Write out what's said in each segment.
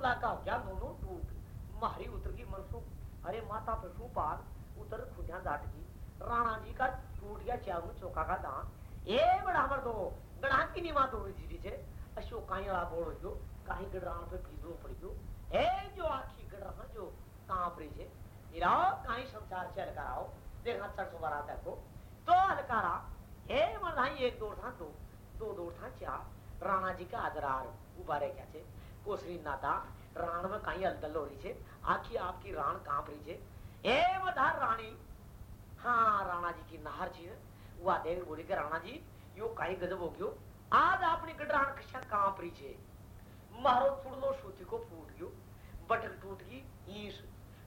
सुड़ला का क्या दोनों टूट। मारी उतर की मनसुख। अरे माता पे शू पार उतर खुदिया जाट की राणा जी का टूट गया चारू चौका का दान ए बड़ा हमर दो गड़ा की नी मातो जी छे अशो काई वाला बोलो जो काई गड़रान पे पीदो पड़ियो ए जो आखी गड़रा जो काँप रही छे इराओ काई संसार चल कराओ देखा चढ़ सुबारा देखो। तो हलकारा हे मरधाई एक दौड़ था दो दो दौड़ था चार। राणा जी का आदरार, उबारे क्या छे कोसरी नाता, राण में कहीं अलदल हो रही छे। आखी आपकी राण रही छे? ए रानी हाँ राणा जी की नहर छी। वो देख बोली के राणा जी यो काई गजब हो गयो। आज आपने गडराण कशा काँप रही छे? मारो छुड़लो सूती को फूट गयो। बटन टूट गई, ईस।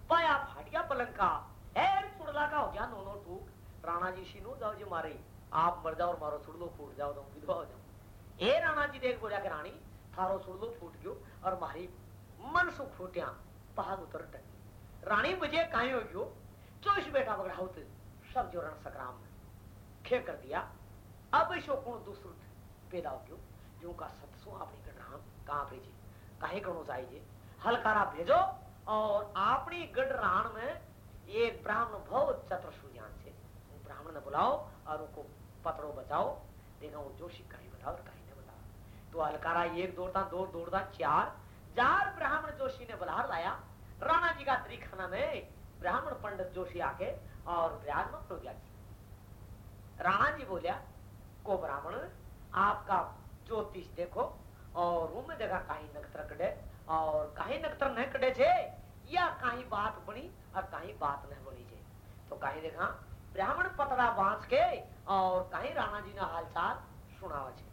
पाया फाट गया पलंग का एर छुड़ला का हो गया दोनों टूक। राणा जी सीनो जाओ जी मारे। आप मर जाओ और मारो छुड़लो फूट जाओ तुम विधवा हो जाओ। ए राणा जी देख बोलिया के रानी थारो छुड़लो फूट गयो और मारी मन सुख फूटिया पहाड़ उतर टकी रानी काहे हो गयो चोइस बेटा बगड़ा होते सब जो रण संग्राम में। खे कर दिया, अब शो कौन दूसरो पैदा हो गयो, जो का सतसो अपनी गढ़ कहाँ भेजी? काहे करो चाहिए हलकारा भेजो और अपनी गढ़ राण में एक ब्राह्मण बहुत चतुर सुजान से। ब्राह्मण ने बुलाओ और उनको पत्रो बचाओ देखा वो जोशी कहीं बताओ तो हलकारा एक दौड़ता, दो दौड़ता, चार। चार ब्राह्मण जोशी ने बुला लाया। राणा जी का त्रिखाना में ब्राह्मण पंडित जोशी आके और विराजमान हो गया राणा जी बोलिया, को ब्राह्मण, आपका ज्योतिष देखो और रूम में देखा कहीं नक्षत्र कटे और कहीं नक्षत्र नहीं कटे छे, या कहीं बात बनी और कहीं बात नहीं बनी छे। तो कहीं देखा, ब्राह्मण पतड़ा बाँस के और कहीं राणा जी ने हालचाल सुनावा छे।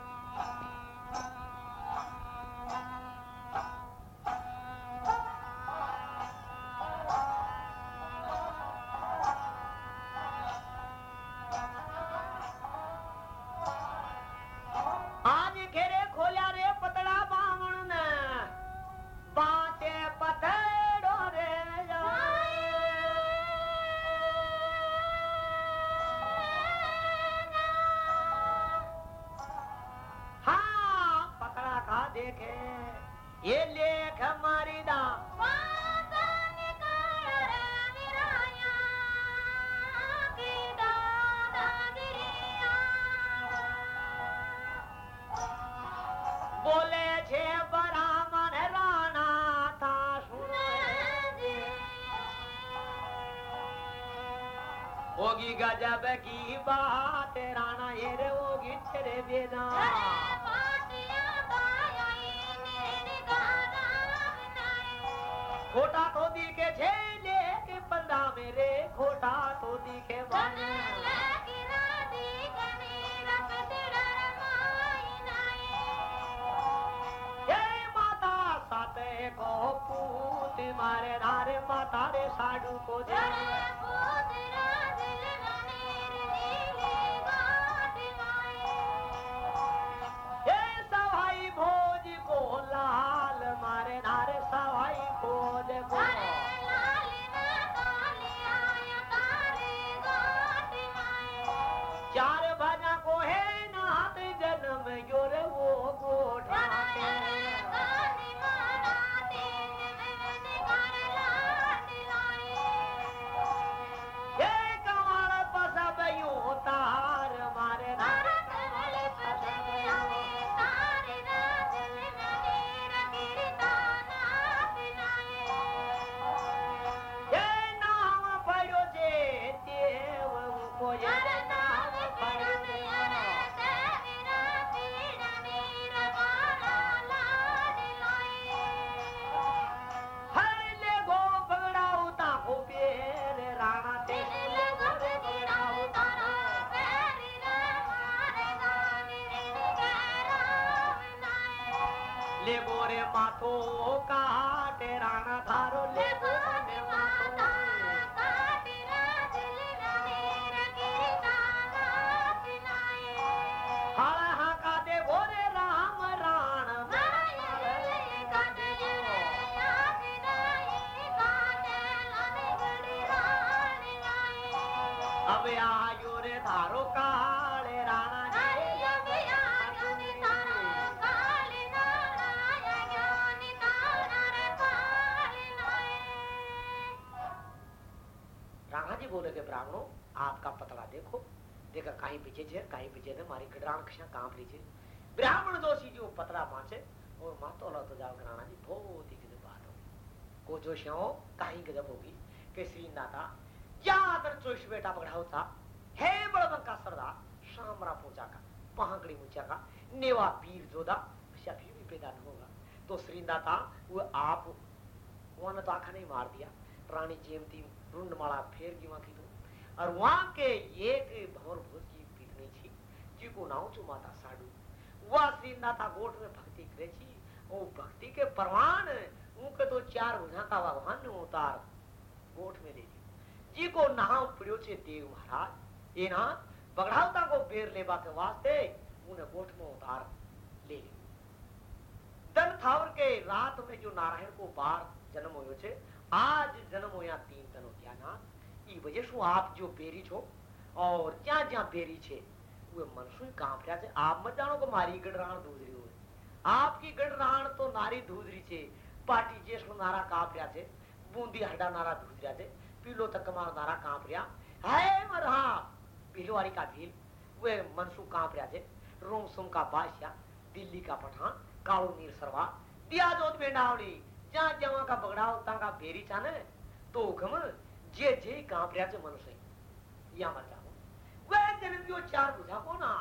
होगी गजब की बात, राणा ये रे होगी तेरे बेदा खोटा तो दिखे छे लेके पंदा मेरे, खोटा तो दिखे बने को पूत मारे धारे माता रे साडू को दे। ले बोरे माथो का टेराना थारो ले बोरे ब्राह्मणों आपका पतला देखो। देखा कहीं पीछे छे कहीं पीछे ने मारी गडरान खिया काँप ली छे ब्राह्मण दोषी जो पतला माचे और मातो लो तो जाओ घराना जी, बहुत ही गजब बात हो को जो श्याओ कहीं गजब होगी के श्री नाता ज़्यादा चोइस बेटा पकड़ा था। हे बड़बन का सरदार, शामरा पूजा का पहाकड़ी मुचा का, नेवा पीर जोदा शफी भी पैदा न होगा। तो श्रीदाता वो आप वहाँ तो आखा नहीं मार दिया। रानी जेमती रुंड माला फेर की वहाँ की तो और वहाँ के एक भंवर भोज की पीतनी थी जिको नाव चु माता साडू। वह श्रीनाथा गोठ में भक्ति करे छी ओ भक्ति के परवान उनके तो चार बुझा का वाहन उतार गोठ में ले जी को नाव पड़ियो छे देव महाराज, ये ना बगड़ावता को बेर लेवा के वास्ते उन्हें गोठ में उतार ले ली दन थावर के रात में जो नारायण को बार जन्म हो आज जन्म होया तीन दिन हो ई वजह से आप जो बेरी छो और क्या क्या बेरी छे वे मनसु काँप रहा छे आप मत जानो को मारी गडराण दूधरी हो आपकी गडराण तो नारी दूधरी छे पाटी जेसलो नारा काँप रहा छे बूंदी हड्डा नारा दूध रहा छे पीलो तक मारो नारा काँप रहा है मर हाँ भीलवारी का भील वे मनसू काँप रहा थे रोम सोम का बादशाह दिल्ली का पठान कालो नीर सरवा दिया जोत में डावड़ी जहाँ जहाँ का बगड़ाव का बेरी चाने तो हुक्म जे जे काँप रहा थे मनुष्य या मर जाओ वे जन्म जो चार बुझा को ना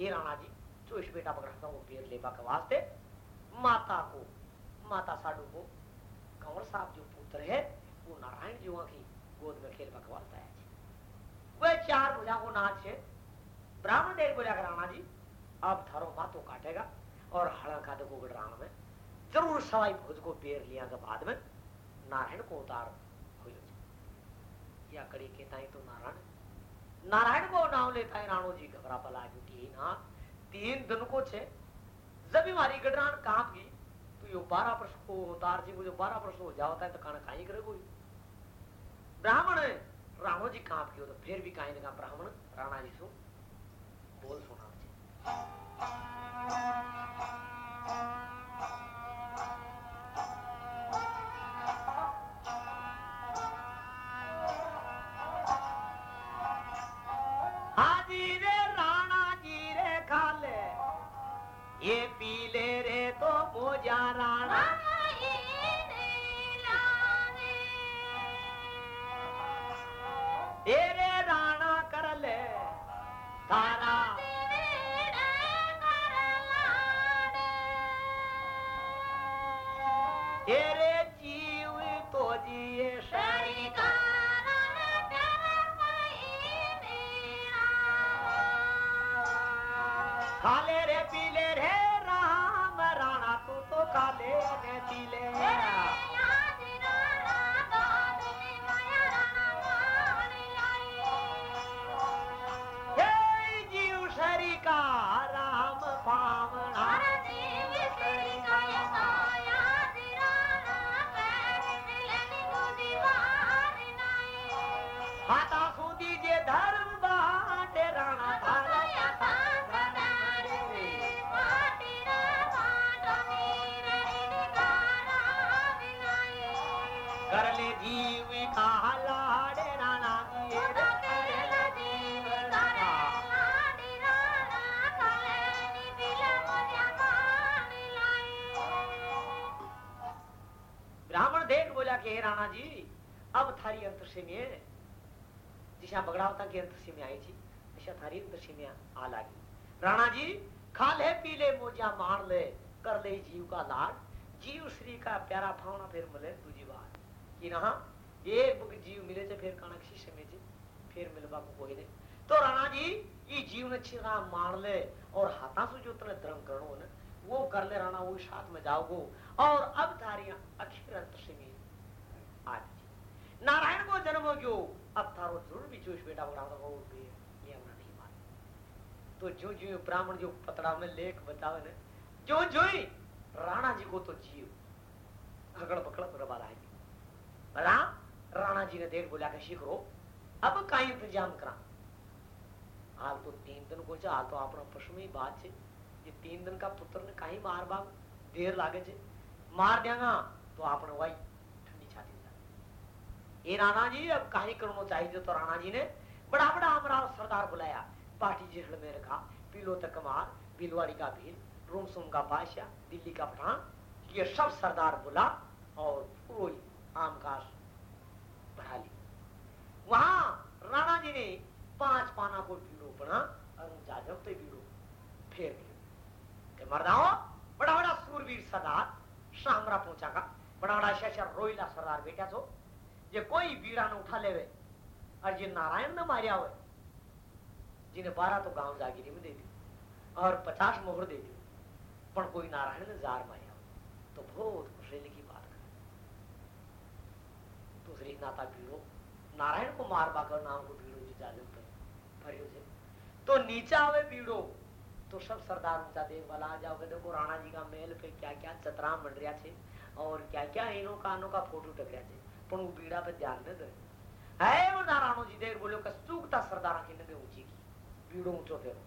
ये राणा जी जो इस बेटा पकड़ा वो बेर लेबा के वास्ते माता को, माता साडू को, कंवर साहब जो पुत्र है, वो नारायण जी की गोद में खेल का वास्ता है। वह चार भुजा को नाच है? ब्राह्मण देव बोला राणा जी अब थारो मातो काटेगा और हड़ा का देखो राण में, ज़रूर सवाई भोज को पेर लिया के बाद में, नारायण को उतार हो या कड़ी के ताई तो नारायण। नारायण को नाम लेता है राणो जी घबरा पला जुटी ना तीन दिन को छे। जब भी मारी गडरान काँप गई तो यो बारह प्रश्न को उतार जी मुझे बारह प्रश्न हो जाता है तो खाना खाई करे कोई? ब्राह्मण है राणो जी काँप गयो तो फिर भी काई लगा ब्राह्मण, राणा जी सु, बोल सुना के राणा जी। अब थारी अंतरसी में जिसा बगड़ावता की अंतरसी में आई थी ऐसा थारी अंतरसी में आ लागी। राणा जी खा ले पी ले मोजा मार ले, कर ले जीव का लाड। जीव श्री का प्यारा फावना फिर मिले दूजी बात कि ना एक बुक जीव मिले थे फिर काना किसी समय से फिर मिलवा को कोई नहीं तो राणा जी ये जीव ने छिरा मार ले, और हाथा से जो तने धर्म करो ने, वो कर ले राणा, वो साथ में जाओगो और अब थारिया अखिर अंत से नारायण को जन्म हो अब थारो ज़रूर भी जोश बेटा बड़ा हो ये हमने नहीं माने तो जो जो ब्राह्मण जो पतड़ा में लेख बतावे ने, जो जो राणा जी को तो जीव। अगड़ पकड़ तो रबा आएगी राम राणा जी ने देख बोला के सीख रो अब का इंतज़ाम करा। हाल तो तीन दिन को हाल तो अपना पशु में बात है ये तीन दिन का पुत्र ने कहीं मार बाग देर लागे छे मार देगा तो आपने वही ये राणा जी अब कहीं करना चाहिए तो राणा जी ने बड़ा बड़ा हमारा सरदार बुलाया पार्टी जेहड़ में रखा पीलो तक मार बिलवाड़ी का भील, रोमसोम का बादशाह, दिल्ली का पठान. ये सब सरदार बुला और कोई आम का बढ़ा ली। वहाँ राणा जी ने पाँच पाना को बीड़ो बना और जाजब तो बीड़ो फेर के मरदाओ बड़ा बड़ा सूरवीर सरदार, शामरा पहुँचा का? बड़ा बड़ा शशर रोईला सरदार बेटा छो ये कोई बीड़ा न उठा ले और ये नारायण न मारिया हुए जिन्हें बारह तो गाँव जागीरी में दे दी और पचास मोहर दे दी पर कोई नारायण ने जार मारिया तो बहुत खुशेली की बात कर दूसरी नाता बीड़ो नारायण को मार बाकर नाम को बीड़ो जी जालिम कर भरियो तो नीचा आवे बीड़ो तो सब सरदार ऊँचा देख वाला आ जाओगे देखो राणा जी का मेल पे क्या क्या चतरा रहा थे और क्या क्या इनो का अनो का फ़ोटो टकरिया थे वो बीड़ा पे ध्यान न दे है वो नारायणो जी देख बोलो का चूकता सरदार की नगे ऊँची की बीड़ो ऊंचो फेरो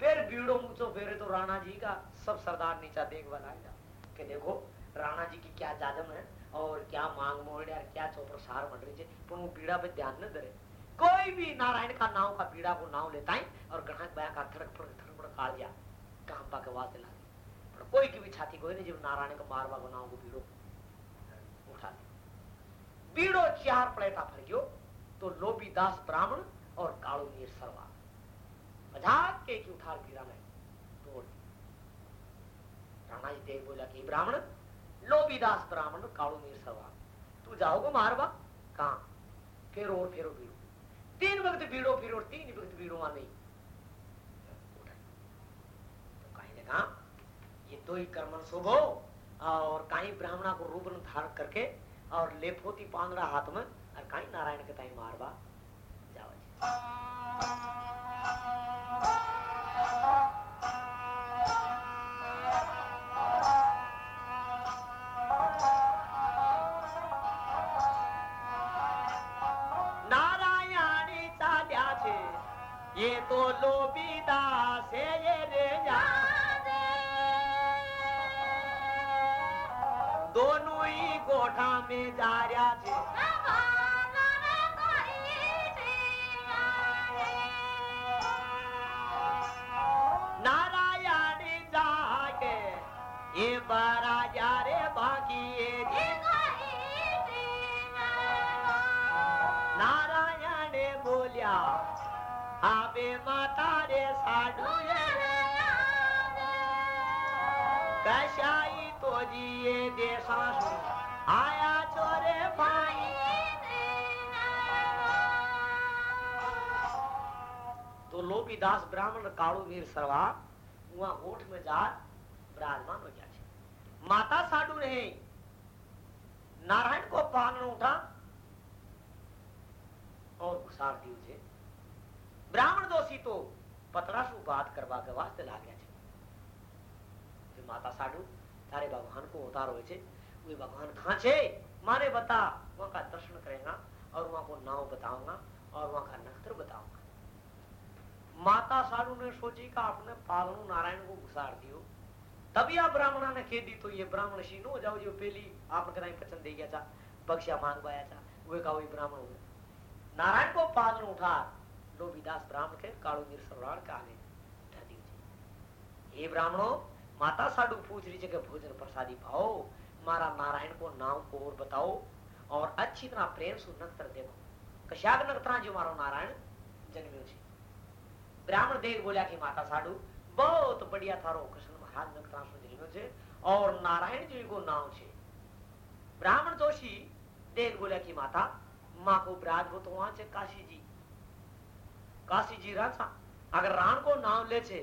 फिर बीड़ो ऊंचो फेरे तो राणा जी का सब सरदार नीचा देख आया कि देखो राणा जी की क्या जादम है और क्या मांग मोड़ यार क्या चौपर सार बन रही है पर पे ध्यान न दे कोई भी नारायण का नाव का बीड़ा को नाव लेता है और ग्राहक बया का थड़क फड़क थड़क फड़क काल जा काम पा के वास्ते ला कोई की भी छाती कोई नहीं जब नारायण का मारवा को नाव को बीड़ो प्लेटा फर गयो तो लोबी दास ब्राह्मण और कालू नीर सरवा। मज़ाक के की उठा बीड़ा में तोड़ राणा जी देव बोला कि ब्राह्मण लोबीदास ब्राह्मण कालू मीर सरवा, तू जाओगे मारवा? कहा? फिर और फिर बीड़ो तीन वक्त बीड़ो फिर और तीन वक्त बीड़ो वहाँ नहीं। तो कहीं ने कहा, ये दो ही कर्मन शुभ और कहीं ब्राह्मणा को रूप धारण करके और लेप होती पांगड़ा हाथ में और कहीं नारायण के ताई मारवा। जाओ तो लोबीदास ब्राह्मण काड़ू वीर सरवा वहां ओठ में जा विराजमान हो गया माता साडू रहे नारायण को पालन उठा और घुसार दी उसे ब्राह्मण दोषी तो पतरा सु बात करवा के वास्ते ला गया છે માતા સાડુ તારે भगवान को उतार हो वे भगवान कहाँ छे मारे बता वहां का दर्शन करेगा और वहां को नाव बताऊंगा और वहां का नक्षत्र बताऊंगा माता साडू ने सोची का अपने पालनू नारायण को घुसार दियो। तभी आप ब्राह्मणा ने कह दी तो ये ब्राह्मण शी नो जाओ जो पहली आपने कहीं पसंद दे गया था बख्शा मांग पाया था वे का वही ब्राह्मण हुए नारायण को पालन उठा लोभिदास ब्राह्मण के काड़ो मीर सरवाड़ का आगे हे ब्राह्मणों, माता साडू पूछ रही जगह भोजन प्रसादी पाओ, मारा नारायण को नाम को और बताओ, और अच्छी तरह प्रेम से नक्तर देखो। कशाक नक्तरा जो मारो नारायण जन्म्यो छे ब्राह्मण देख बोलिया कि माता साडू बहुत बढ़िया थारो कृष्ण महाराज नक्तरा सो जन्म्यो छे, और नारायण जी को नाम छे। ब्राह्मण जोशी देख बोलिया कि माता, माँ को ब्राज हो तो वहाँ से काशी जी। काशी जी राजा अगर राण को नाम ले छे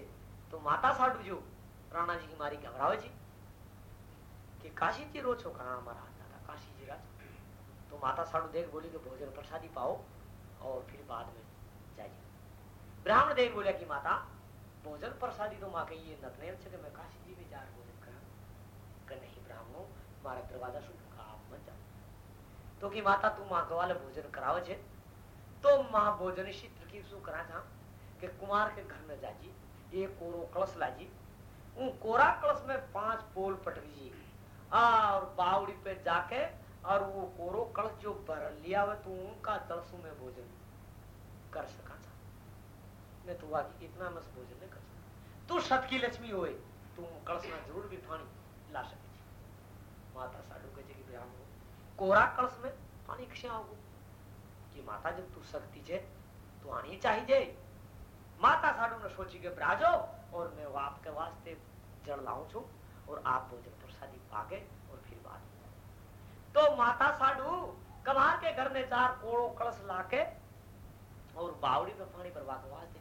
तो माता साडू जो, राणा जी की मारी घबरावे जी कि काशी जी रो छो, कहा हमारा काशी जी राजा। तो माता साडू देख बोली के भोजन प्रसादी पाओ, और फिर बाद में ब्राह्मण देव बोले की, माता, भोजन प्रसादी तो माँ कही नतनेल से तो मैं काशी जी में जा रहा हूँ करा नहीं ब्राह्मणों, मारा दरवाज़ा सुन का आप मत जाओ। तो की, माता, तू माँ वाले भोजन कराओ छे तो माँ भोजन शीत की शू करा था कि कुमार के घर में जाजी ये कोरो कलश लाजी। उन कोरा कलश में पाँच पोल पटवीजी और बावड़ी पे जाके और वो कोरो कलश जो भर लिया हुआ तू तो उनका दलसू में भोजन कर सका। मैं तू आगे इतना मस भोजन कर सकता। तू सत की लक्ष्मी होए, तू कलश में ज़रूर भी पानी ला सके माता साडू कहे कि ब्राह्मण कोरा कलश में पानी क्यों आओ। कि माता, जब तू शक्ति है तो आनी चाहिए माता साडू ने सोची के ब्राजो और मैं वो आपके वास्ते जड़ लाऊ छू, और आप भोजन प्रसादी पागे और फिर बात तो माता साडू कमार के घर में चार कोड़ो कलश लाके और बावड़ी में पानी पर वास्ते चली गई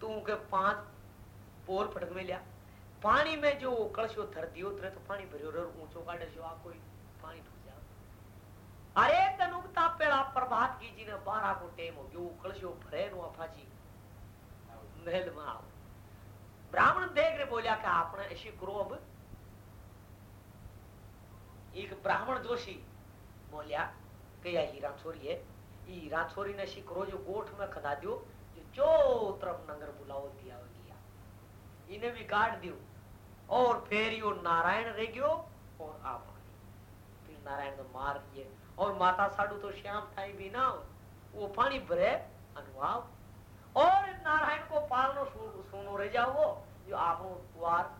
तो उनके पाँच पोल पटक में लिया। पानी में जो कलशो थर दियो तरे तो पानी भरियो रे ऊंचो काटे जो आ कोई पानी ढूंढ जा। अरे तनुकता पेड़ा प्रभात की जी ने बारह को टेम हो गयो, कलशो भरे, नो अफाची महल में आओ। ब्राह्मण देख रहे बोलिया कि आपने ऐसी क्रोब एक ब्राह्मण जोशी बोलिया कि यह हीरा छोरी है हीरा छोरी ने शिकरो जो गोठ में खदा दियो चो तरफ़ नंगर बुलाओ, दिया गया इन्हें भी काट दियो। और फिर यो नारायण रह गयो और आप फिर नारायण तो मार दिए। और माता साडू तो श्याम थाई भी ना वो पानी भरे अनुभाव। और नारायण को पालनो सुनो रह जाओ। जो आप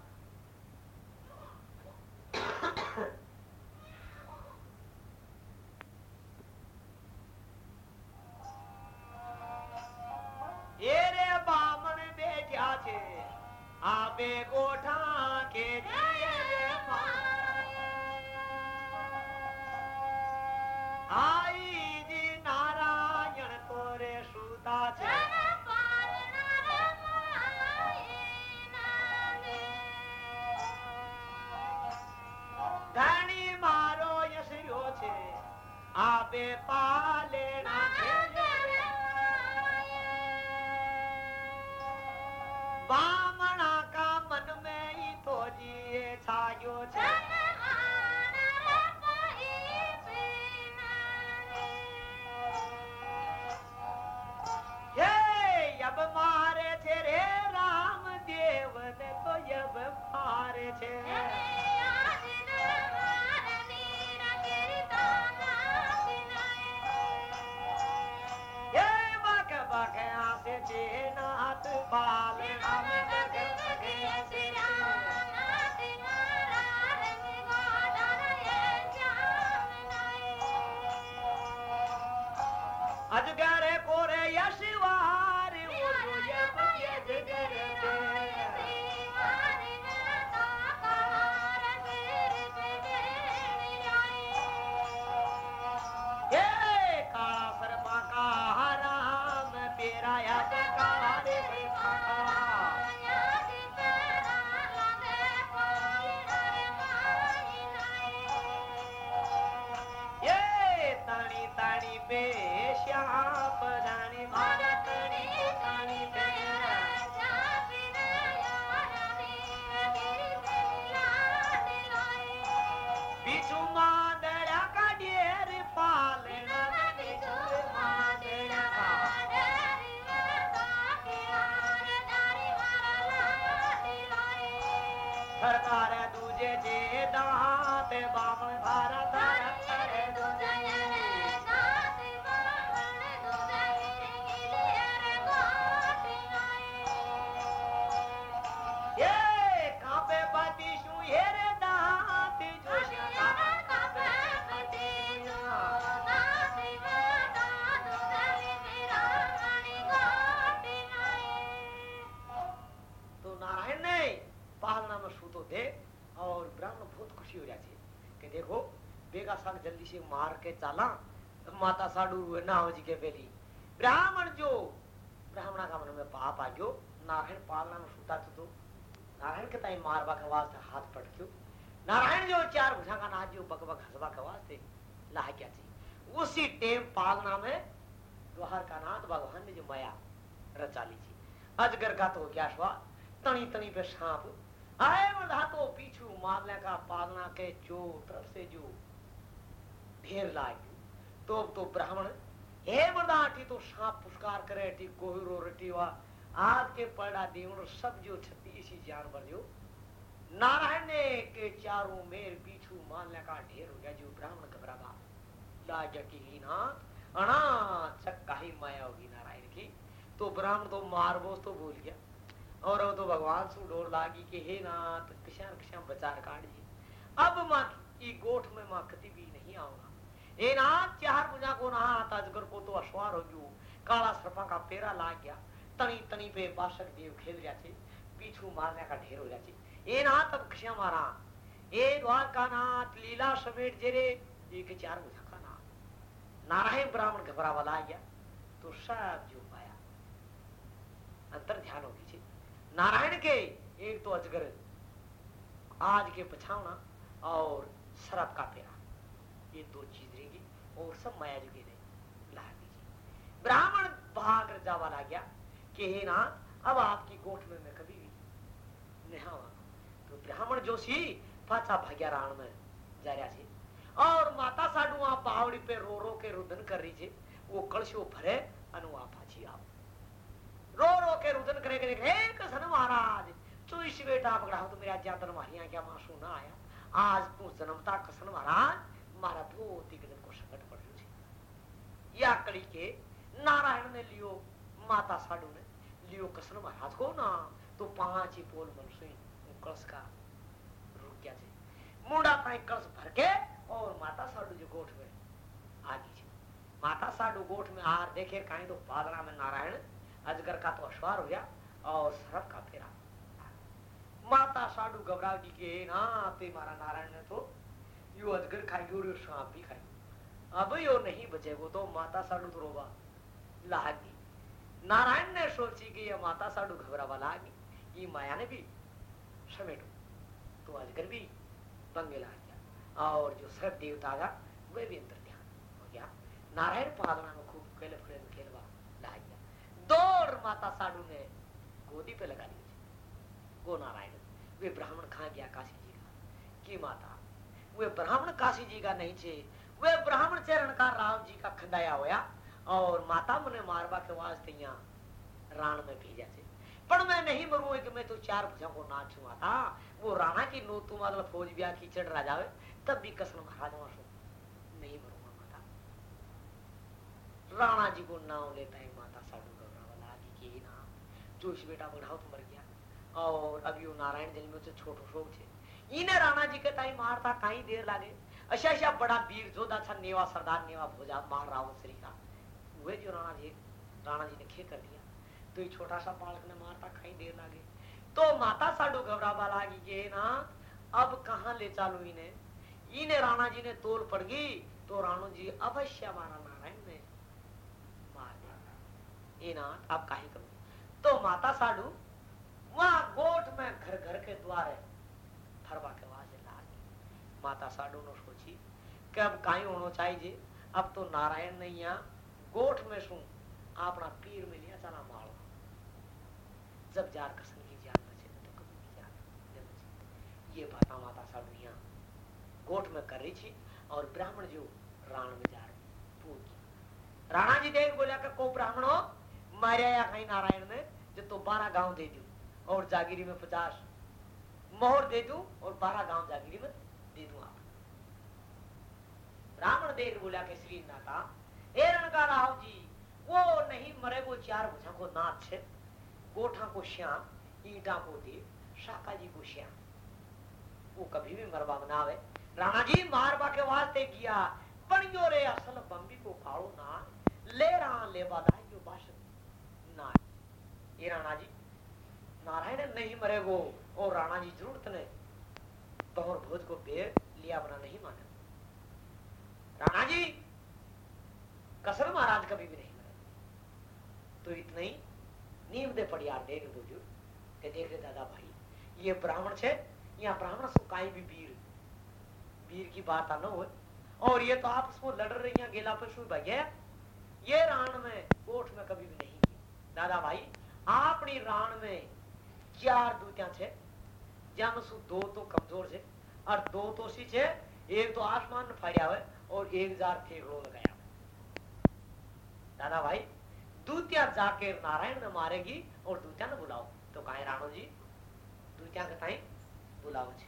से मार के चाला माता साडू हुए ना हो जी के पहली ब्राह्मण जो ब्राह्मणा का मन में पाप आ गयो नारायण पालना में सूता तो नारायण के ताई मारवा के वास्ते हाथ पटक्यो नारायण जो चार भुजा का नाच जो बक हसवा के वास्ते ला क्या थी उसी टेम पालना में द्वार का नाथ भगवान ने जो माया रचा ली थी अजगर का तो क्या स्वा तनी तनी पे सांप आए मधा तो पीछू मारने का पालना के जो तरफ़ से जो ढेर लाग। तो तो ब्राह्मण, हे मदाठी तो सांप पुष्कार करे टी कोहिरो रटीवा आज के पड़ा देवण, सब जो छत्तीसी जानवर जो नारायण ने के चारों मेर पीछू मानने का ढेर हो गया, जो ब्राह्मण घबरावा लाज की ना अना चक्का ही माया होगी नारायण की। तो ब्राह्मण तो मारबो तो भूल गया। और तो भगवान सु डोर लागी कि हे नाथ किसान किसान बचार काट जी अब माँ की गोठ में माँ कति हे नाथ चार बुझा को नहा आता को तो अश्वार हो गयो। काला लाग गया। तनी तनी पे बासक देव खेल हो नाथ। नारायण ब्राह्मण घबरा गया। तो सब जो पाया। अंतर ध्यान होगी नारायण के एक तो अजगर, आज के पछावना और शराब का पेरा। ये दो चीज़ और सब माया जुगे नहीं ला दीजिए ब्राह्मण भाग जावा ला गया कि, हे ना अब आपकी गोठ में मैं कभी भी नहीं तो ब्राह्मण जोशी पाचा भाग्या राण में जा रहा थे और माता साडू आप बावड़ी पे रो रो के रुदन कर रही थी वो कलशो भरे अनुआ पाची आप रो रो के रुदन करे करे हे कसन महाराज तू इस बेटा पकड़ा तो मेरा जातन मारिया क्या मासू ना आया? आज तू जन्मता कसन महाराज, मारा पड़ रही या कड़ी के नारायण ने लियो माता साडू ने। लियो कसन महाराज को ना तो पाँच ही पोल मन सुई कलश का रुक गया थे मुंडा ताई कलश भर के और माता साडू जो गोठ में आ गई माता साडू गोठ में आर देखे कहीं तो पादरा में नारायण, अजगर का तो अश्वार हो गया और सरफ का फेरा। माता साडू घबरा जी के, ना पे मारा नारायण ने तो यो अजगर खाई और सांप भी खाई। अब यो नहीं बचेगो तो माता साडू तो लागी। नारायण ने सोची कि ये माता साडू घबरा वाला ये माया ने भी समेटो। तो अजगर भी बंगे ला गया। और जो सब देवता था वे भी अंतर ध्यान हो गया। नारायण पादना में खूब खेल फुले खेलवा ला गया। दौड़ माता साडू ने गोदी पे लगा दी गो नारायण, वे ब्राह्मण खा गया काशी जी का। की माता, वे ब्राह्मण काशी जी का नहीं छे वे ब्राह्मण चरण का राम जी का खंदाया होया और माता मुने मारवा के वास्ते यहाँ राण में भेजा थे। पर मैं नहीं मरू कि मैं तो चार भुजा को ना छुआ था। वो राणा की नो तू मतलब फौज ब्याह की चढ़ राजा तब भी कसम महाराज वहाँ नहीं मरूँगा माता। राणा जी को नाम लेता है माता साडू जो इस बेटा बढ़ाओ तो मर गया। और अभी यो नारायण जन्म से छोटो शोक छे। इन्हें राणा जी के ताई मारता कहीं देर लागे। अच्छा अच्छा बड़ा वीर जोधा था नेवा सरदार, नेवा भोजा मार रावण श्री का वह जो राणा जी राणा जी ने खे कर दिया। तो ये छोटा सा बालक ने मारता कहीं देर लागे। तो माता साडू घबरावा लागी के ना अब कहा ले चालू इन्हें इन्हें राणा जी ने तोल पड़ गई तो राणू जी अवश्य मारा नारायण ने मार दिया। ये अब कहीं करो? तो माता साडू, वहाँ गोठ में घर घर के द्वारे फरवा के वाजे ला माता साडू ने कि अब कहीं होना चाहिए अब तो नारायण ने यहाँ गोठ में सू अपना पीर में लिया चला मारो जब जार कसन की जान बचे तो कभी भी जान ये बात माता साडू यहाँ गोठ में कर रही थी और ब्राह्मण जो राण में जा रहे पूछ राणा जी देख बोला को ब्राह्मण हो मारिया या कहीं नारायण ने जो तो बारह गाँव दे दू और जागीरी में पचास मोहर दे दू और बारह गाँव जागीरी में दे दू ब्राह्मण देख बोला के श्री नाथा हे रणका राव जी, वो नहीं मरे, वो चार भुजा को नाथ छे गोठा को श्याम, ईटा को दे शाका जी को श्याम। वो कभी भी मरवा बनावे राणा जी मारवा के वास्ते किया। पणियो रे असल बम्बी को काड़ो ना। ले रहा ले बाधा जो भाषण ये राणा जी, नारायण नहीं मरेगो और राणा जी ज़रूरत ने तोहर भोज को बेर लिया बना नहीं माने राणा जी कसर महाराज कभी भी नहीं मरे। तो इतना ही नीम दे पड़िया देख बुज़ुर्ग के देख रहे दादा भाई। ये ब्राह्मण छे, यहाँ ब्राह्मण सो काई भी वीर वीर की बात आना हो और ये तो आप उसको लड़ रही हैं, गेला पशु भैया ये? राण में, कोठ में कभी भी नहीं दादा भाई, आपनी राण में चार दूतियाँ छे। जम सु दो तो कमज़ोर छे, और दो तो सी छे, एक तो आसमान फाड़िया हुआ और एक जार फेंकड़ो लगाया दादा भाई, दूतिया जाके नारायण न मारेगी और दूतिया न बुलाओ। तो कहा, राणो जी, दूतिया के बुलाओ जी।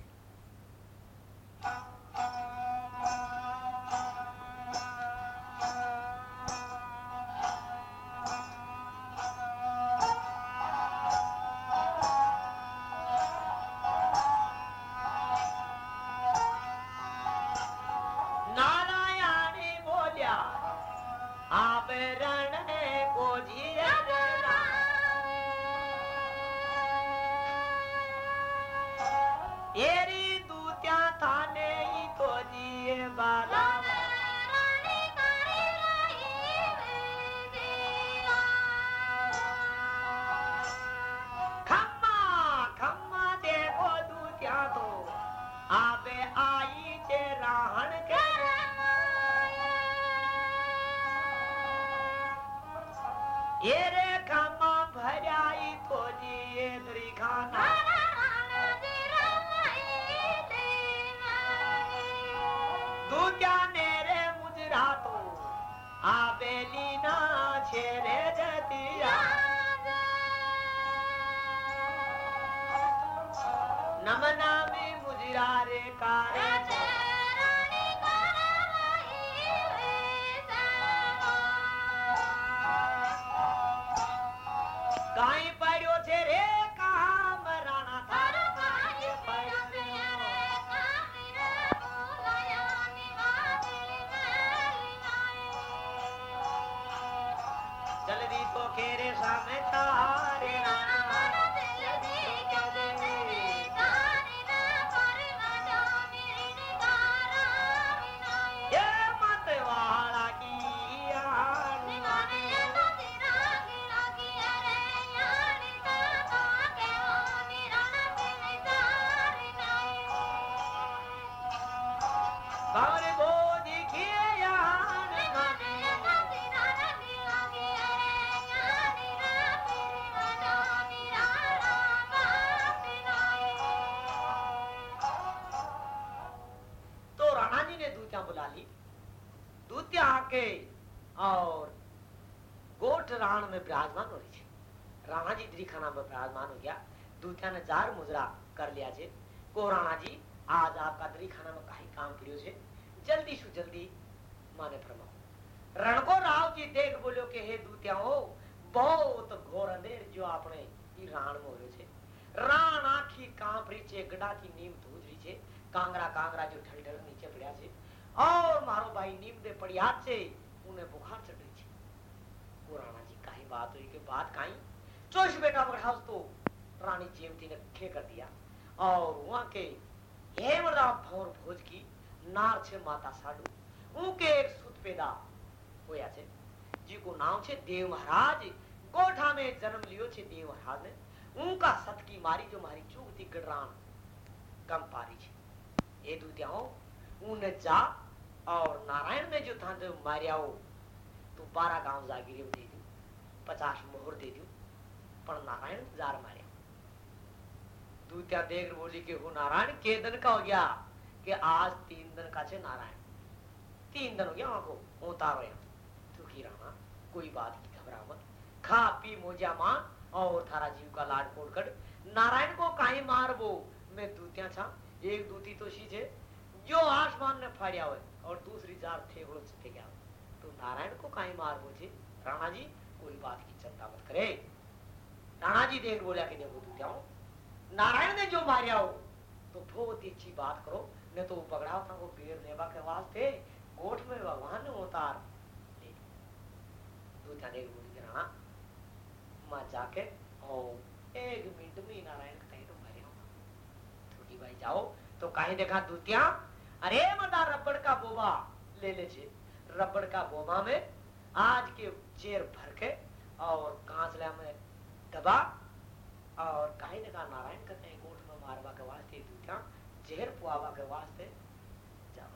स्थान पर विराजमान हो गया। दूतिया ने जार मुजरा कर लिया छे को राणा जी, आज आपका दरीखाना में कहीं काम पड़ियो छे जल्दी शु जल्दी माने प्रभु रणको राव जी, देख बोलो के हे दूतियाओ, बहुत घोर अंधेर जो आपने ई राण में होयो छे। राण आखी काँप रही छे, गड़ा की नीम धूज रही छे। कांगरा कांगरा जो ढल ढल नीचे पड़िया छे। और मारो भाई नीम दे पड़िया छे उन्हें बुखार चढ़ रही छे। पुराना जी काई बात हुई के बात काई चोश बेटा प्रकाश तो रानी जेमती ने खे कर दिया। और वहाँ के हेमदा भौर भोज की नार छे माता साडू, उनके एक सुत पैदा होया छे जी को नाम छे देव महाराज। गोठा में जन्म लियो छे देव महाराज ने। उनका सत की मारी जो मारी चूक गड़रान कम पारी छे। ए हो उन जा और नारायण में जो था तो मारियाओ तो बारह गाँव जागीर दे दू पचास मोहर दे दू पर नारायण जार मारे। दूत्या देख बोली कि वो नारायण, के दिन का हो गया कि आज तीन दिन का छे नारायण। तीन दिन हो गया वहाँ को उतारो दुखी रहना, कोई बात की घबरा मत खा पी मोजा माँ और थारा जीव का लाड कोड कर। नारायण को काहे मार वो? मैं दूतिया छा, एक दूती तो शी छे जो आसमान ने फाड़िया हो और दूसरी जार से फेंक्या तो नारायण को काहे मार वो छे? राणा जी, कोई बात की चिंता मत करे। राणा जी देख बोला कि देखो दूतिया नारायण ने जो मारिया हो तो बहुत ही अच्छी बात करो। नहीं तो पकड़ा था, वो पेड़ लेवा के वास्ते गोठ में भगवान ने उतार। बोली राणा, मैं जाके और एक मिनट में नारायण कहीं तो मारे हो। छोटी भाई, जाओ। तो कहीं देखा दूतिया, अरे मदा रबड़ का बोबा, ले ले रबड़ का बोबा में आज के चेर भर के और कांसला में दबा और कहीं देखा नारायण कहते हैं, गोठ में मारवा के वास्ते दूतिया जहर पुआवा के वास्ते जाओ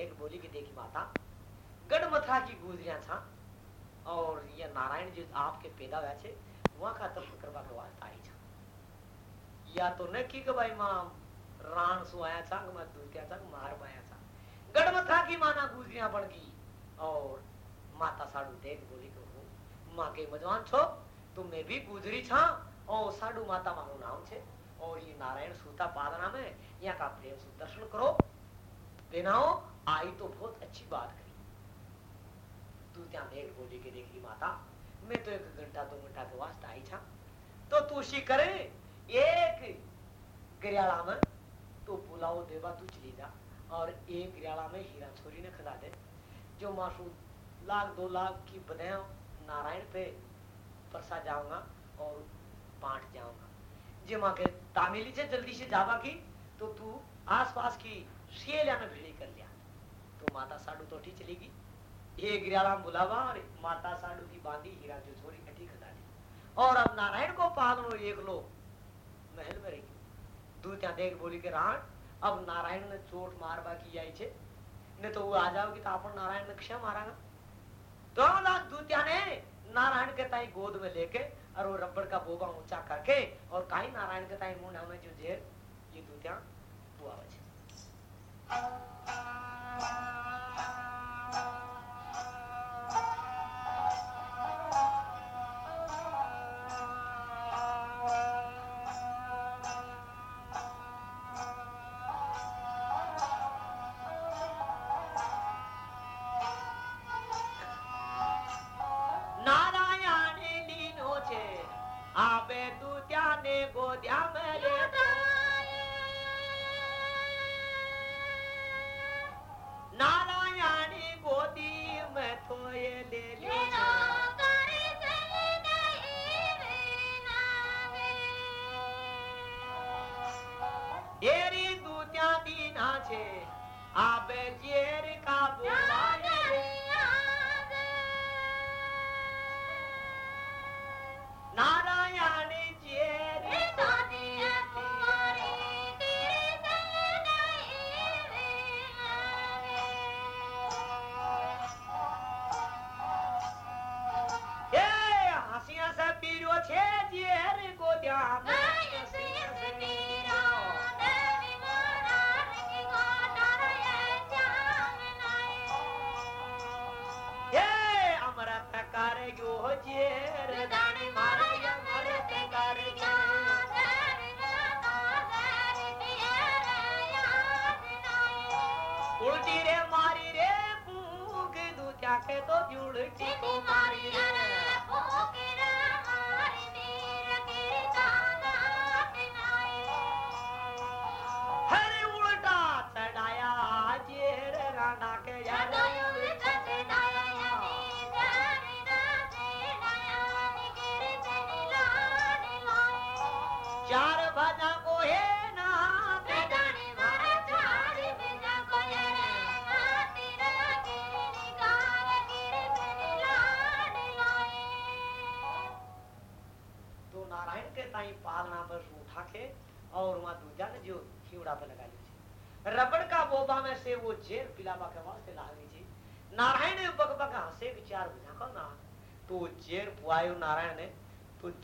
देख बोली की देखी माता, गढ़मथरा की गुजरिया था और ये नारायण जी आपके पैदा हुआ छे, वहाँ का तप करवा के वास्ते आई छा। या तो न की भाई माँ, राण सु आया था मैं दूतिया था मार पाया था गढ़मथरा की माना गुजरिया बन गई, और माता साडू देख बोली को माँ के मजवान छो तुम मैं भी गुजरी छा, और साडू माता मारो नाम छे, और ये नारायण सूता पादना में यहाँ का प्रेम से दर्शन करो, देनाओ आई तो बहुत अच्छी बात करी। तू त्या देख बोली के देखी माता, मैं तो एक घंटा दो घंटा के वास्ते आई छा। तो तू शी करे, एक गरियाला में तो बुलाओ देवा तू चली जा, और एक गरियाला में हीरा छोरी ने खदा दे। जो मासू लाख दो लाख की बधाई नारायण पे परसा जाऊँगा और बांट जाऊँगा। जे माँ के तामिली से जल्दी से जावा की तो तू आसपास की शेलिया में भिड़ी कर लिया। माता साडू तो ठीक चलेगी ये गिरियाला बुलावा और माता साडू की बांधी हीरा जो छोरी कटी खदा दी और अब नारायण को पागलो एक लो महल में रही दूतिया देख बोली के, राण, अब नारायण ने चोट मारवा की आई छे। ने तो वो आ जाओगी तो अपन नारायण ने क्षय मारागा? तो दूतिया ने नारायण के ताई गोद में लेके और वो रबड़ का बोबा ऊँचा करके और कहीं नारायण के ताई मुँह में जो जेर ये दूतिया हुआ छे।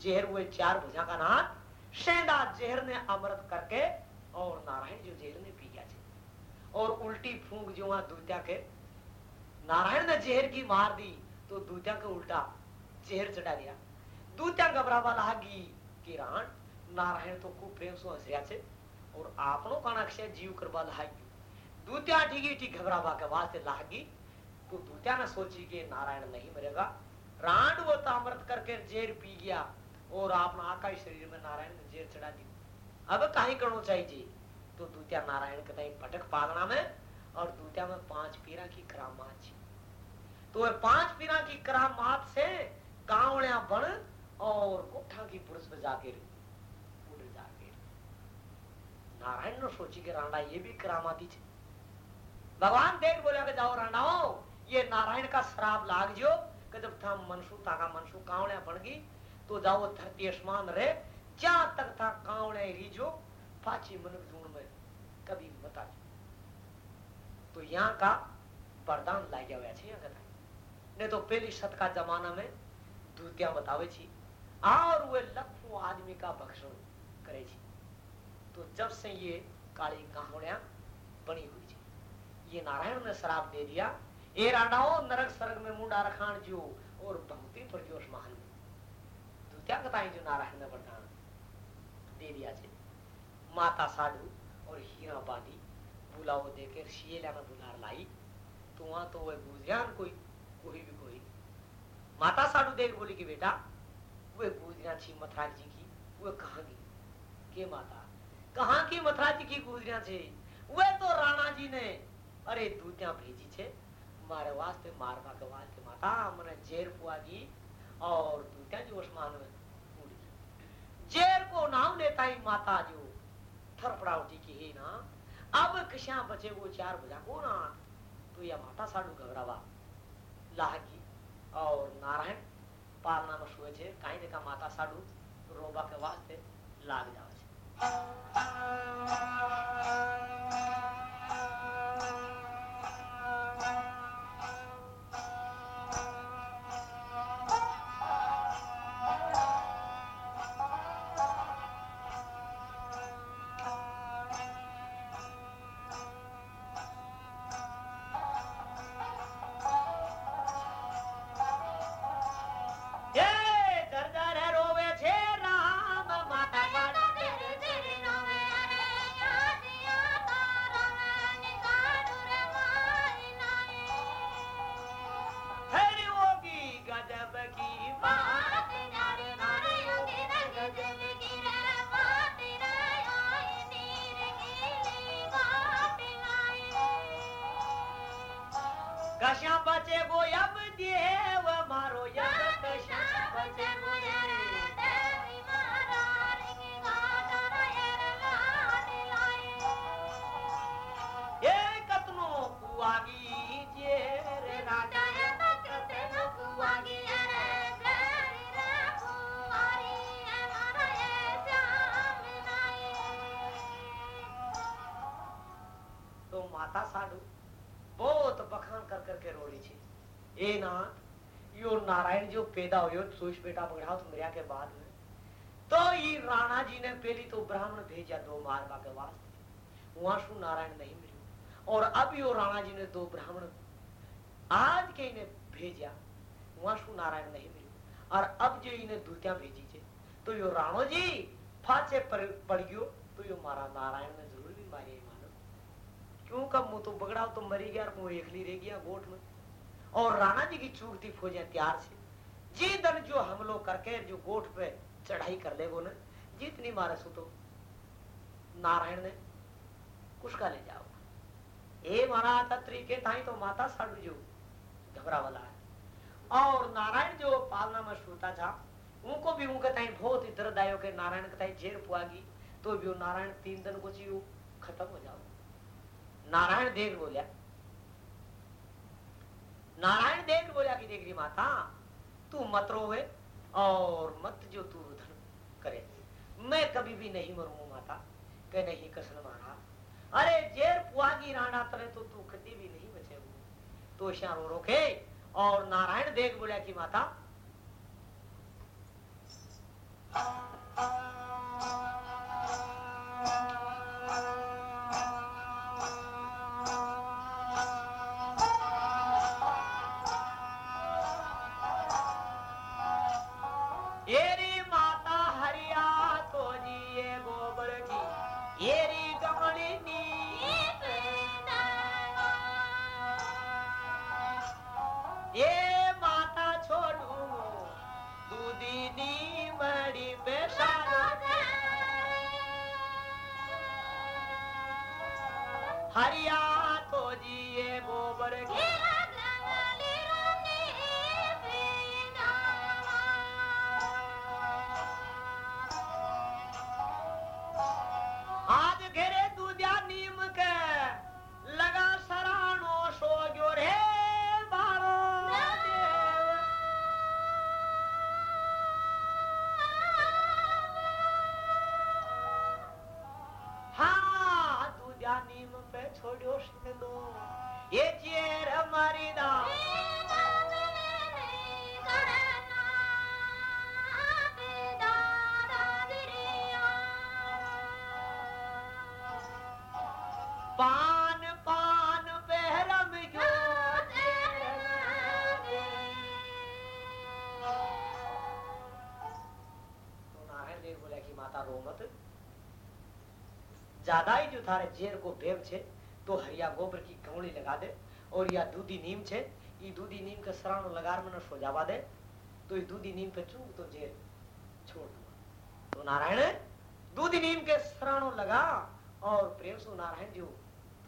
जहर हुए चार भुजा का नाम शेंदा जहर ने अमृत करके और नारायण जो जहर ने पी गया और उल्टी फूंक जो वहाँ दूत्या के, नारायण ने जहर की मार दी तो दूत्या को उल्टा जहर चढ़ा दिया। दूत्या घबरावा लागी कि राण, नारायण तो खूब प्रेम से हंसरिया छे और आपनो कण अक्षय जीव करवा लागी। दूत्या ठीक ठीक घबरावा के वास्ते लागी तो दूत्या ने सोची कि नारायण नहीं मरेगा। रांड वो तामृत करके जेर पी गया और आपने आकाश शरीर में नारायण जेर चढ़ा दी। अब कहीं करना चाहिए तो दूतिया नारायण के भटक पागना में और दूतिया में पाँच पीरा की करामात थी तो पाँच पीरा की करामात से कावड़िया बन और कोठा की पुरुष में जाके उड़ नारायण ने सोची के रांडा ये भी करामाती छे भगवान देख बोले जाओ रांडाओ ये नारायण का श्राप लाग जो कि जब था मनसू, ताका मनसू कावड़े बन गई तो जाओ धरती आसमान रे क्या तक था कावड़े रीजो पाची मन ढूंढ में कभी बता तो यहाँ का वरदान लाग गया છે કથા ને तो पहली शत का जमाना में दूतिया बतावे छी और वे लखों आदमी का भक्षण करे छी तो जब से ये काली कहावड़िया बनी हुई थी ये नारायण ने शराब दे दिया ए राडाओ नरक स्वर्ग में मुंडा रखान जो और बहुत ही प्रजोश महान क्या जो नारायण ने वरदान दे दिया छे माता साधु और हीरा बादी, बुलाओ देकर शियला में बुलार लाई। तो वहाँ तो वह गुजरान कोई कोई भी कोई। माता साधु देख बोली कि बेटा वे गुजरिया थी मथुरा जी की वे कहा की के माता? कहा की मथुरा जी की गुजरिया છે वे तो राणा जी ने। अरे दूतिया भेजी छे, मारे वास्ते मारवा के वास्ते माता मने जेर पुआगी और दूतिया जो आसमान में जेर को नाम लेता ही माता जो। थरपड़ा उठी की है ना। अब किसा बचे वो चार बजा को ना। तो यह माता साडू घबरावा। लागी और नारायण, पालना में सुए छे। काई देखा माता साडू रोबा के वास्ते लाग जावे कशा बचे गो अब देव मारो यब कशा बचे गो यार करके रोली थी। ए ना यो नारायण जो पैदा हो सोच बेटा बगड़ा तो मरिया के बाद में। तो ये राणा जी ने पहली तो ब्राह्मण भेजा दो मारवा के वास्ते। वहाँ शु नारायण नहीं मिले। और अब यो राणा जी ने दो ब्राह्मण आज के इन्हें भेजा, वहाँ शु नारायण नहीं मिले। और अब जो इन्हें दूतिया भेजी थे तो यो राणो जी फाचे पड़ गयो तो यो मारा नारायण ने ज़रूर भी मारी। क्यों कब मुँह तो बगड़ा तो मरी गया मुँह एकली रह गया गोठ में। और राणा जी की चूक थी फौजें तैयार से। जी दल जो हमलो करके जो गोठ पे चढ़ाई कर ले वो न, जितनी मारे सो तो नारायण ने कुछ का ले जाओ। ए मारा तत्री के ताई तो माता साडू जो घबरा वाला है। और नारायण जो पालना में सोता था, उनको भी उनके ताई बहुत ही दर्द आयो के नारायण के ताई जेर पुआगी तो भी नारायण तीन दिन को जी खत्म हो जाओ। नारायण देख बोलिया नारायण देख बोलिया कि देख माता, तू मत रोवे और मत जो तू रुधन करे। मैं कभी भी नहीं मरूँगा माता, कह नहीं कसम मारा अरे जेर पुआगी राणा तरे तो तू कभी भी नहीं बचे तो रो रोके और नारायण देख बोलिया कि माता ये माता हरिया Yeter amari da. पान पान बहरम जो तो बोला कि माता रो मत ज्यादा ही जो थारे जेर को प्रेम छे तो हरिया गोबर की कौड़ी लगा दे और या दूधी नीम छे ये दूधी नीम के सराणो लगार मन सो जावा दे तो ये दूधी नीम पे चूक तो जेर छोड़ दूँगा। तो नारायण, दूधी नीम के सराणो लगा और प्रेम सो नारायण जो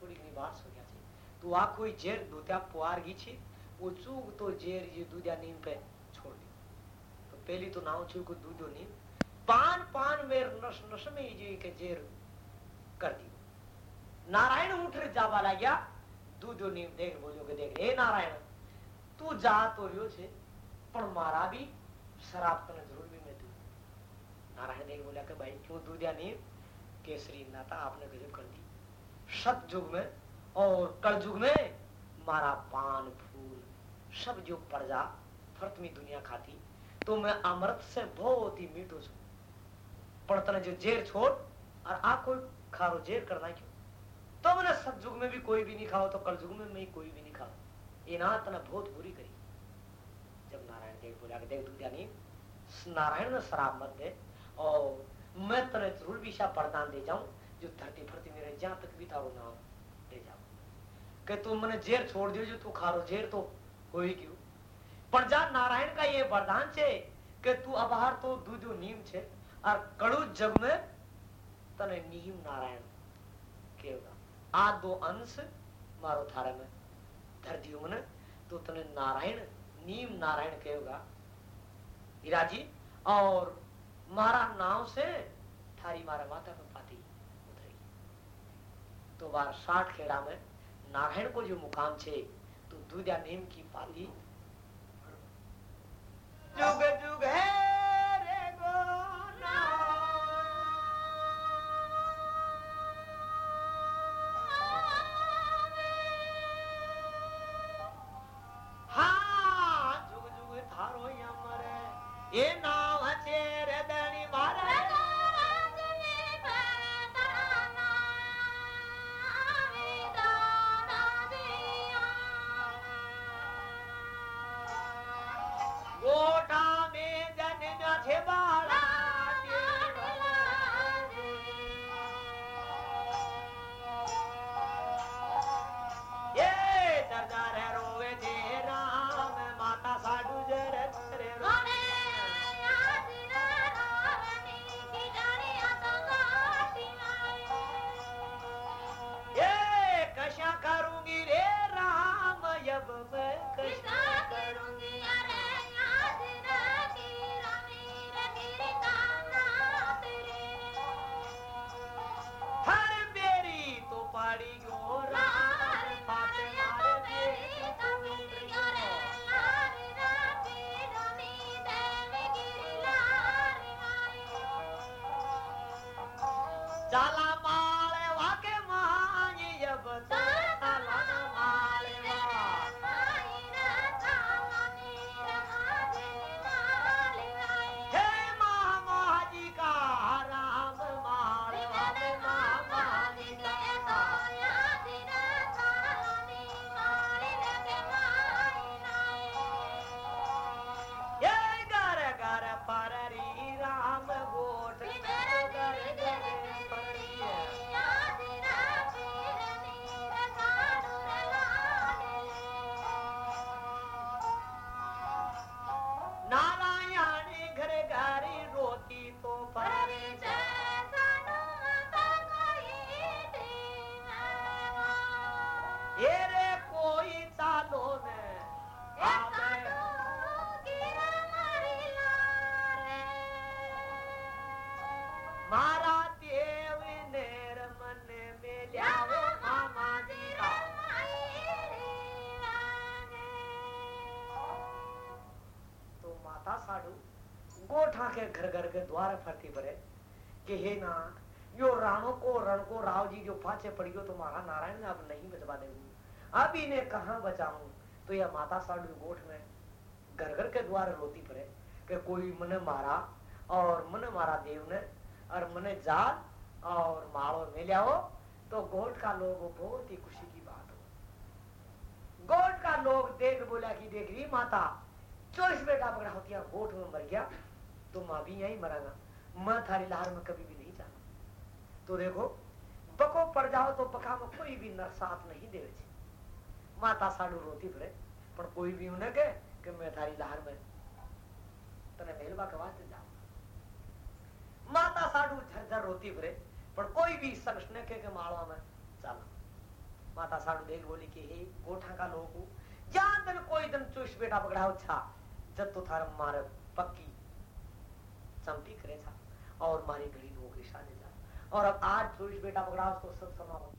थोड़ी घनी बात सो गया छे। तो आ कोई जेर दूत्या पुआर गी छी, वो चूक तो जेर ये दूधिया नीम पे छोड़ दी। तो पहली तो नाव चूक दूधो नीम। पान पान में नस नस में जी के जेर कर दी। नारायण उठ जावा लाग्या दूधो नीम देख बोलो के देख हे नारायण तू जा तो रियो छे પણ મારા બી શરાબ તને જરૂર બી નથી नारायण देव बोला कि भाई क्यों दूधिया नीम केसरी नाता आपने गजब कर दी सत युग में और कल युग में मारा पान फूल सब जो प्रजा फर्तमी दुनिया खाती तो मैं अमृत से बहुत ही मीठो छू પણ તને જો ઝેર છોડ और आ कोई खारो जेर करना क्यों तुमने सतयुग में भी कोई भी नहीं खाओ तो कल युग में भी कोई भी नहीं खाओ। इनात न बहुत बुरी करी। जब नारायण देव बोला देख, तू दुनिया नारायण ने शराब मत दे और मैं तेरे ज़रूर विशा प्रदान दे जाऊँ, जो धरती फरती मेरे जहाँ तक भी था ना दे जाऊ। के तुम मैंने जेर छोड़ दियो, जो तू खा रो जेर तो हो ही क्यों? पर जा, नारायण का ये वरदान छे के तू अबहार तो दूधो नीम छे, और कड़ू जग में तने नीम नारायण केवड़ा। આ દો અંશ મારો થારે में धर दियो મને तो तने नारायण नीम नारायण कहेगा हीरा जी और मारा नाव से थारी मारा माता में पाती उतरी तो बार साठ खेड़ा में नारायण को जो मुकाम छे तो दूधिया नीम की पाती जुग जुग है दर्दा के घर घर के द्वार फरती पड़े, कि हे ना यो राणो को रण को राव जी जो पाछे पड़ गयो तो मारा नारायण अब नहीं बचवा देंगे। अब इन्हें कहाँ बचाऊं? तो यह माता साडू गोठ में घर घर के द्वार रोती पड़े, कि कोई मने मारा, और मने मारा देव ने, और मने जाल, और मारो मिल्या हो तो गोट का लोग बहुत ही खुशी की बात हो। गोट का लोग देख बोला कि देख रही माता चोइस बेटा पकड़ा होती गोट में मर गया। तो माँ भी यही मरागा मैं थारी लहर में कभी भी नहीं जाना। तो देखो बको पड़ जाओ तो बका में कोई भी नर साथ नहीं दे माता साडू रोती फिरे पर कोई भी उन्हें के कि मैं थारी लहर में तने मेलवा के वास्ते जाओ माता साडू झरझर रोती फिरे पर कोई भी शख्स ने के, के मालवा में चला माता साडू देख बोली कि हे गोठा का लोग जान दिन कोई दिन चुश बेटा पकड़ाओ छा जब तो थारा मारे पक्की चमटी करे था। और मारे गरीब नौकरी शादी जा और अब आज चोईस बेटा पकड़ा तो सब समाप्त